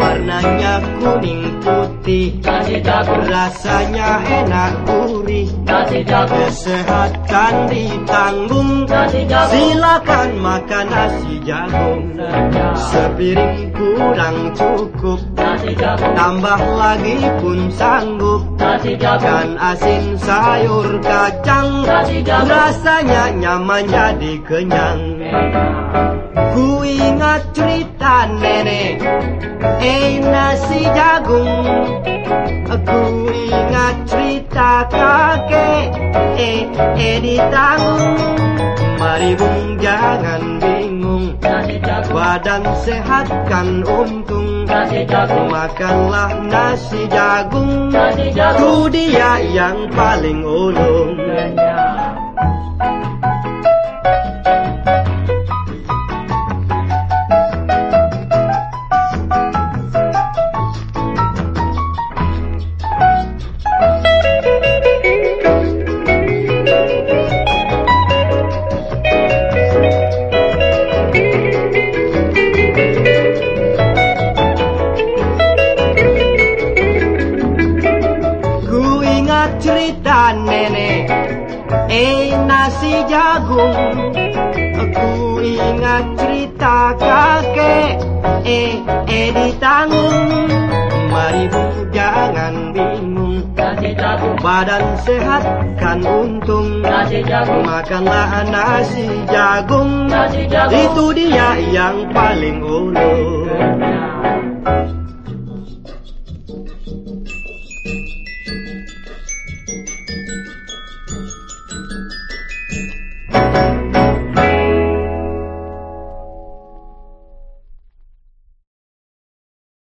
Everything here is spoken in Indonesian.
Warnanya kuning putih Nasi jagung, Rasanya enak gurih. Nasi jagung, Kesehatan ditanggung nasi jagung. Silakan makan nasi jagung. Sepiring kurang cukup. Nasi jagung, Tambah lagi pun sanggup nasi jagung, Ikan asin sayur kacang. Nasi jagung. Rasanya nyaman jadi kenyang. Ku ingat cerita nenek. Eh nasi jagung. Aku ingat cerita kakek. Eh, eh ditanggung Badan sehat kan untung. Nasi jagung, Makanlah nasi jagung. Nasi Itu jagung. dia yang paling ulung Cerita nenek Eh nasi jagung. Ku ingat cerita kakek Eh, eh ditanggung Mari bu jangan bingung. Nasi jagung, Badan sehat kan untung. Nasi jagung, Makanlah nasi jagung. Nasi jagung. Itu dia yang paling ulung